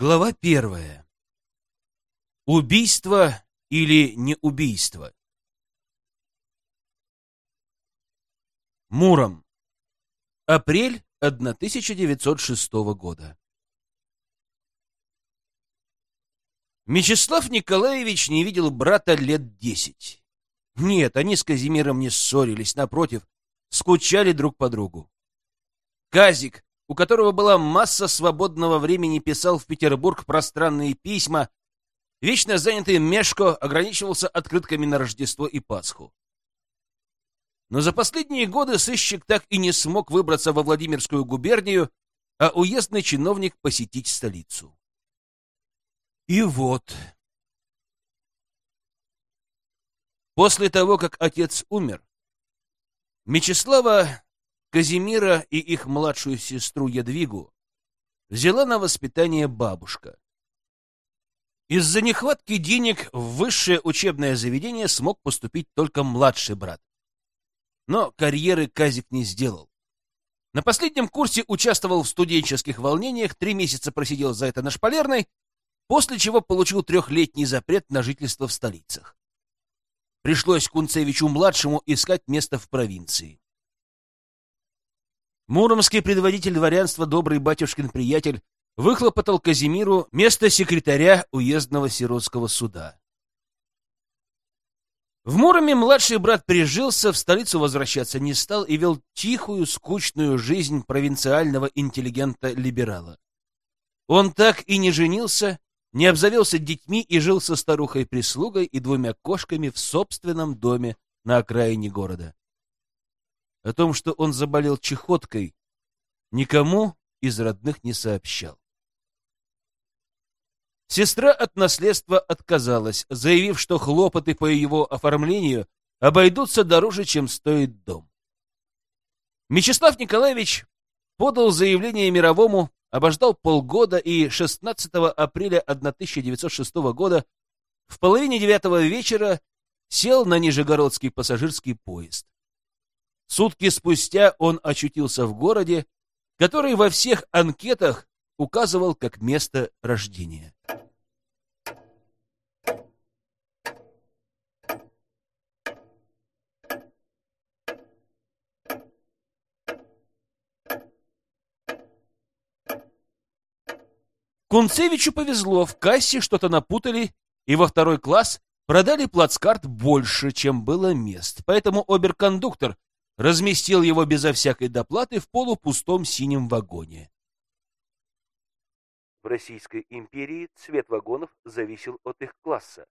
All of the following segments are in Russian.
Глава первая. Убийство или не убийство? Муром. Апрель 1906 года. Мечислав Николаевич не видел брата лет десять. Нет, они с Казимиром не ссорились, напротив, скучали друг по другу. Казик, у которого была масса свободного времени, писал в Петербург пространные письма, вечно занятый Мешко ограничивался открытками на Рождество и Пасху. Но за последние годы сыщик так и не смог выбраться во Владимирскую губернию, а уездный чиновник посетить столицу. И вот... После того, как отец умер, Мечислава Казимира и их младшую сестру Ядвигу взяла на воспитание бабушка. Из-за нехватки денег в высшее учебное заведение смог поступить только младший брат. Но карьеры Казик не сделал. На последнем курсе участвовал в студенческих волнениях, три месяца просидел за это на шпалерной, после чего получил трехлетний запрет на жительство в столицах. Пришлось Кунцевичу-младшему искать место в провинции. Муромский предводитель дворянства, добрый батюшкин приятель, выхлопотал Казимиру место секретаря уездного сиротского суда. В Муроме младший брат прижился, в столицу возвращаться не стал и вел тихую, скучную жизнь провинциального интеллигента-либерала. Он так и не женился, не обзавелся детьми и жил со старухой-прислугой и двумя кошками в собственном доме на окраине города. О том, что он заболел чехоткой, никому из родных не сообщал. Сестра от наследства отказалась, заявив, что хлопоты по его оформлению обойдутся дороже, чем стоит дом. Мечислав Николаевич подал заявление мировому, обождал полгода и 16 апреля 1906 года в половине девятого вечера сел на Нижегородский пассажирский поезд. Сутки спустя он очутился в городе, который во всех анкетах указывал как место рождения. Кунцевичу повезло, в кассе что-то напутали, и во второй класс продали плацкарт больше, чем было мест. Поэтому оберкондуктор разместил его безо всякой доплаты в полупустом синем вагоне. В Российской империи цвет вагонов зависел от их класса.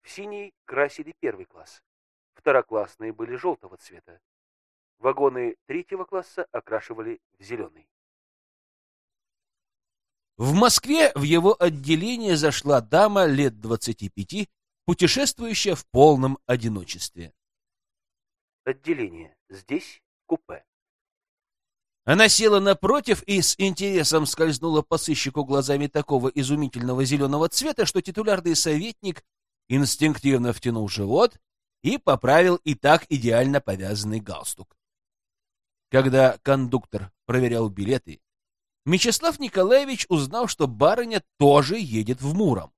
В синий красили первый класс. Второклассные были желтого цвета. Вагоны третьего класса окрашивали в зеленый. В Москве в его отделение зашла дама лет двадцати пяти, путешествующая в полном одиночестве. Отделение. Здесь купе. Она села напротив и с интересом скользнула по сыщику глазами такого изумительного зеленого цвета, что титулярный советник инстинктивно втянул живот и поправил и так идеально повязанный галстук. Когда кондуктор проверял билеты, Мечислав Николаевич узнал, что барыня тоже едет в Муром.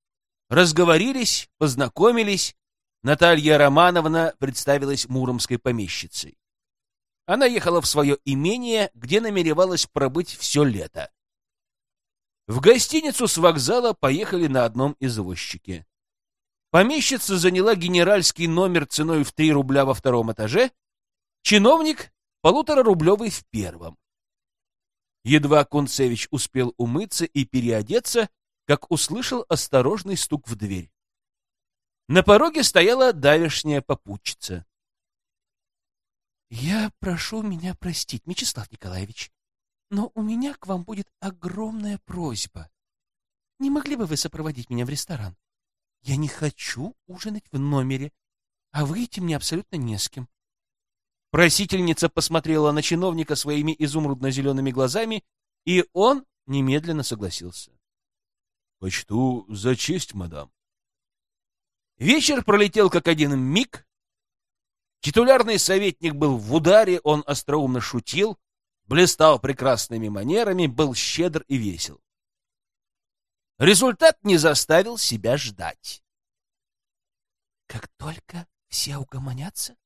Разговорились, познакомились, Наталья Романовна представилась муромской помещицей. Она ехала в свое имение, где намеревалась пробыть все лето. В гостиницу с вокзала поехали на одном извозчике. Помещица заняла генеральский номер ценой в 3 рубля во втором этаже, чиновник — полуторарублевый в первом. Едва Кунцевич успел умыться и переодеться, как услышал осторожный стук в дверь. На пороге стояла давешняя попутчица. — Я прошу меня простить, Мечислав Николаевич, но у меня к вам будет огромная просьба. Не могли бы вы сопроводить меня в ресторан? Я не хочу ужинать в номере, а выйти мне абсолютно не с кем. Просительница посмотрела на чиновника своими изумрудно-зелеными глазами, и он немедленно согласился. — Почту за честь, мадам. Вечер пролетел как один миг. Титулярный советник был в ударе, он остроумно шутил, блистал прекрасными манерами, был щедр и весел. Результат не заставил себя ждать. «Как только все угомонятся,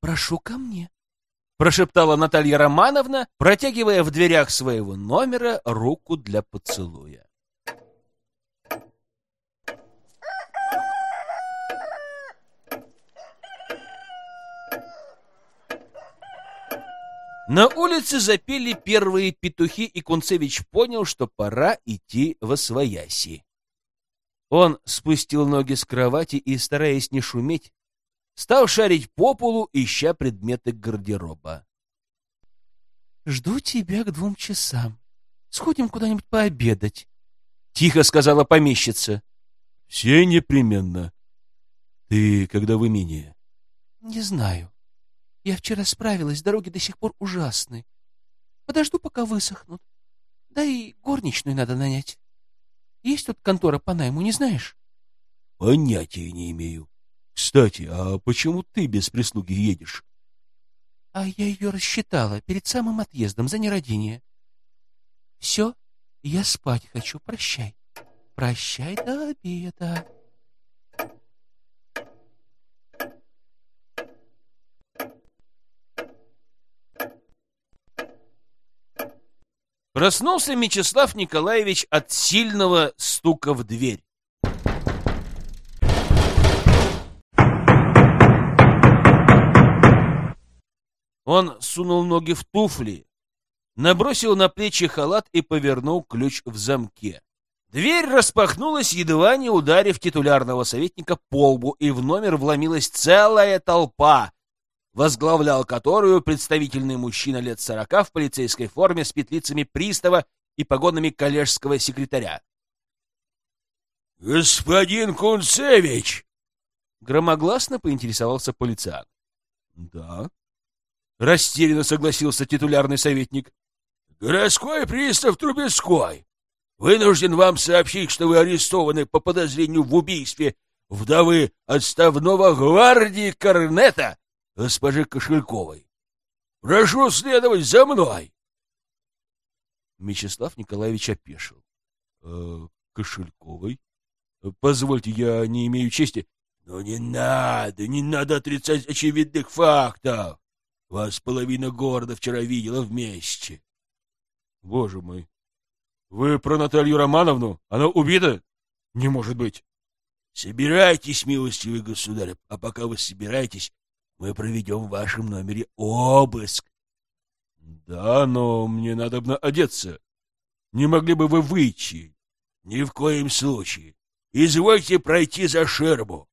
прошу ко мне», — прошептала Наталья Романовна, протягивая в дверях своего номера руку для поцелуя. На улице запели первые петухи, и Кунцевич понял, что пора идти во свояси. Он спустил ноги с кровати и, стараясь не шуметь, стал шарить по полу, ища предметы гардероба. — Жду тебя к двум часам. Сходим куда-нибудь пообедать, — тихо сказала помещица. — Все непременно. Ты когда в имение? — Не знаю. Я вчера справилась, дороги до сих пор ужасны. Подожду, пока высохнут. Да и горничную надо нанять. Есть тут контора по найму, не знаешь? — Понятия не имею. Кстати, а почему ты без прислуги едешь? — А я ее рассчитала перед самым отъездом за нерадение. — Все, я спать хочу, прощай. Прощай до обеда. Проснулся Мечислав Николаевич от сильного стука в дверь. Он сунул ноги в туфли, набросил на плечи халат и повернул ключ в замке. Дверь распахнулась, едва не ударив титулярного советника по лбу, и в номер вломилась целая толпа, возглавлял которую представительный мужчина лет сорока в полицейской форме с петлицами пристава и погонами коллежского секретаря. «Господин Кунцевич!» Громогласно поинтересовался полицейк. «Да?» Растерянно согласился титулярный советник. «Городской пристав Трубецкой вынужден вам сообщить, что вы арестованы по подозрению в убийстве вдовы отставного гвардии Корнета госпожи Кошельковой. Прошу следовать за мной. Мечислав Николаевич опешил. «Э, Кошельковой? Позвольте, я не имею чести. Но не надо, не надо отрицать очевидных фактов. Вас половина города вчера видела вместе. Боже мой. Вы про Наталью Романовну? Она убита? Не может быть. Собирайтесь, милостивый государь, а пока вы собираетесь, мы проведем в вашем номере обыск. — Да, но мне надо одеться. Не могли бы вы выйти? — Ни в коем случае. Извольте пройти за шербу.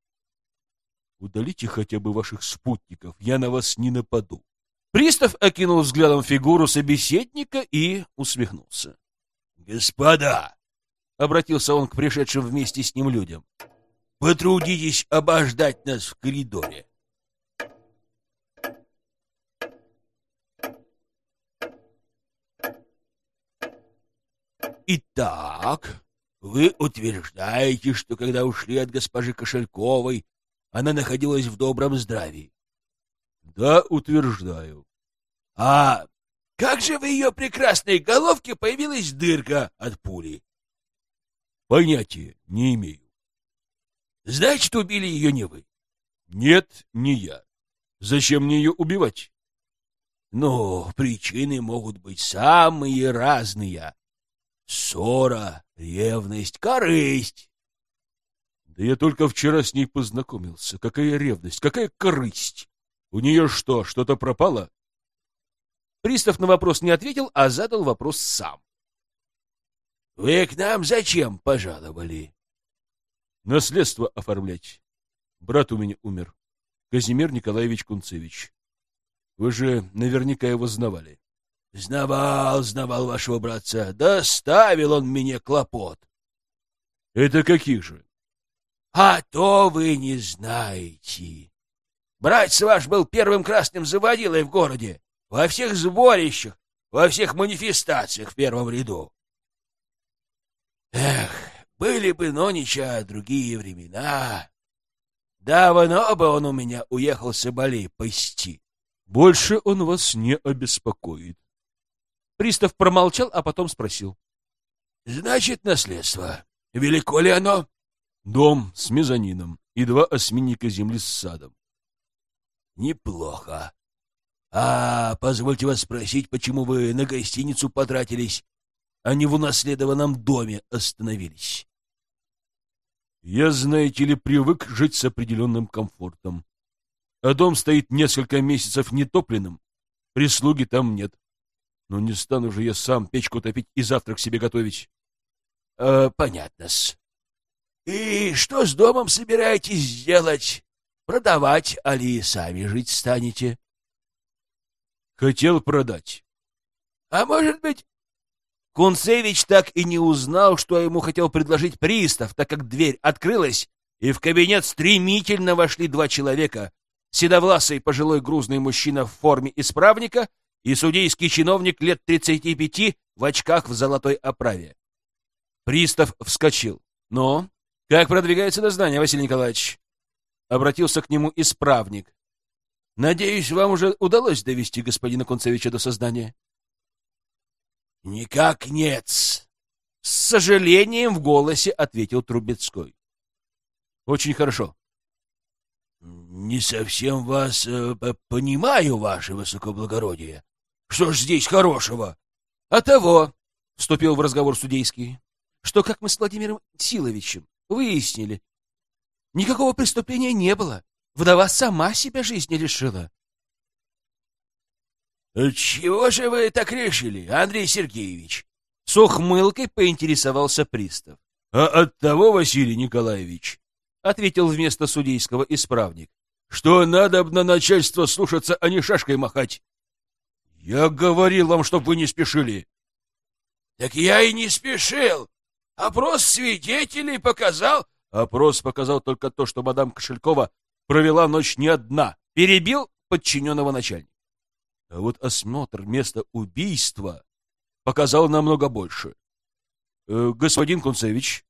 Удалите хотя бы ваших спутников, я на вас не нападу. Пристав окинул взглядом фигуру собеседника и усмехнулся. — Господа! — обратился он к пришедшим вместе с ним людям. — Потрудитесь обождать нас в коридоре. Итак, вы утверждаете, что когда ушли от госпожи Кошельковой, она находилась в добром здравии? Да, утверждаю. А как же в ее прекрасной головке появилась дырка от пули? Понятия не имею. Значит, убили ее не вы? Нет, не я. Зачем мне ее убивать? Ну, причины могут быть самые разные. Ссора, ревность, корысть. Да я только вчера с ней познакомился. Какая ревность, какая корысть? У нее что, что-то пропало? Пристав на вопрос не ответил, а задал вопрос сам. — Вы к нам зачем пожаловали? — Наследство оформлять. Брат у меня умер. Казимир Николаевич Кунцевич. Вы же наверняка его знавали. — Знавал, знавал вашего братца. Доставил он мне клопот. — Это каких же? — А то вы не знаете. Братец ваш был первым красным заводилой в городе, во всех сборищах, во всех манифестациях в первом ряду. Эх, были бы нонича другие времена. Давно бы он у меня уехал с Соболей пасти. Больше он вас не обеспокоит. Пристав промолчал, а потом спросил. — Значит, наследство. Велико ли оно? Дом с мезонином и два осьминника земли с садом. Неплохо. А позвольте вас спросить, почему вы на гостиницу потратились, а не в унаследованном доме остановились? Я, знаете ли, привык жить с определенным комфортом. А дом стоит несколько месяцев нетопленным, прислуги там нет. Но не стану же я сам печку топить и завтрак себе готовить. Э, понятно-с. И что с домом собираетесь сделать? Продавать, али сами жить станете? Хотел продать. А может быть... Кунцевич так и не узнал, что ему хотел предложить пристав, так как дверь открылась, и в кабинет стремительно вошли два человека. Седовласый пожилой грузный мужчина в форме исправника и судейский чиновник лет 35 в очках в золотой оправе. Пристав вскочил. «Ну, как продвигается дознание, Василий Николаевич?» Обратился к нему исправник. «Надеюсь, вам уже удалось довести господина Концевича до сознания?» «Никак нет -с. С сожалением в голосе ответил Трубецкой. «Очень хорошо. «Не совсем вас э, понимаю, ваше высокоблагородие. Что ж здесь хорошего?» «А того», — вступил в разговор судейский, «что, как мы с Владимиром Силовичем выяснили, никакого преступления не было. Вдова сама себя жизни лишила». «Чего же вы так решили, Андрей Сергеевич?» С ухмылкой поинтересовался пристав. «А от того, Василий Николаевич, — ответил вместо судейского исправник, что надо на начальство слушаться, а не шашкой махать. Я говорил вам, чтоб вы не спешили. Так я и не спешил. Опрос свидетелей показал... Опрос показал только то, что мадам Кошелькова провела ночь не одна. Перебил подчиненного начальника. А вот осмотр места убийства показал намного больше. Э, господин Кунцевич,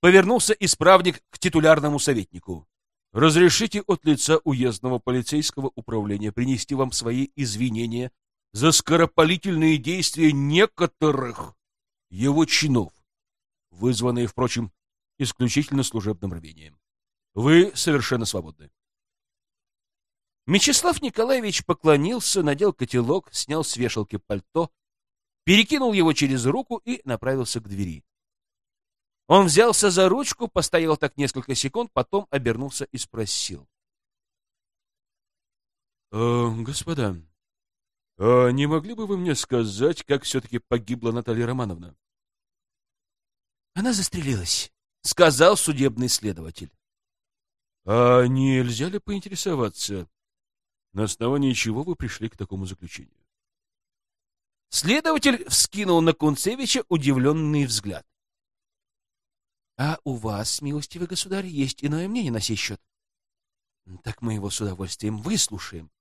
повернулся исправник к титулярному советнику. Разрешите от лица уездного полицейского управления принести вам свои извинения за скоропалительные действия некоторых его чинов, вызванные, впрочем, исключительно служебным рвением. Вы совершенно свободны. Мечислав Николаевич поклонился, надел котелок, снял с вешалки пальто, перекинул его через руку и направился к двери. Он взялся за ручку, постоял так несколько секунд, потом обернулся и спросил. «Э, «Господа, а не могли бы вы мне сказать, как все-таки погибла Наталья Романовна?» «Она застрелилась», — сказал судебный следователь. «А нельзя ли поинтересоваться, на основании чего вы пришли к такому заключению?» Следователь вскинул на Кунцевича удивленный взгляд. — А у вас, милостивый государь, есть иное мнение на сей счет? — Так мы его с удовольствием выслушаем.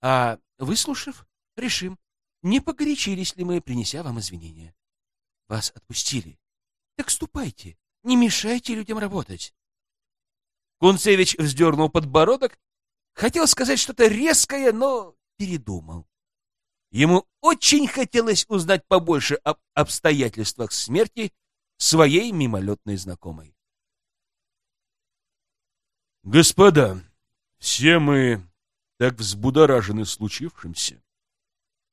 А выслушав, решим, не погорячились ли мы, принеся вам извинения. Вас отпустили. Так ступайте, не мешайте людям работать. Кунцевич вздернул подбородок, хотел сказать что-то резкое, но передумал. Ему очень хотелось узнать побольше об обстоятельствах смерти своей мимолетной знакомой. Господа, все мы так взбудоражены случившимся,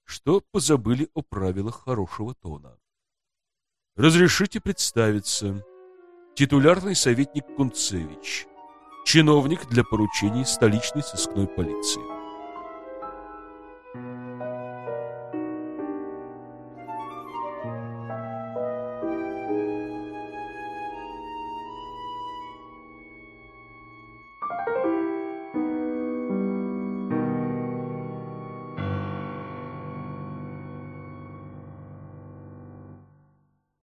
что позабыли о правилах хорошего тона. Разрешите представиться. Титулярный советник Кунцевич, чиновник для поручений столичной сыскной полиции.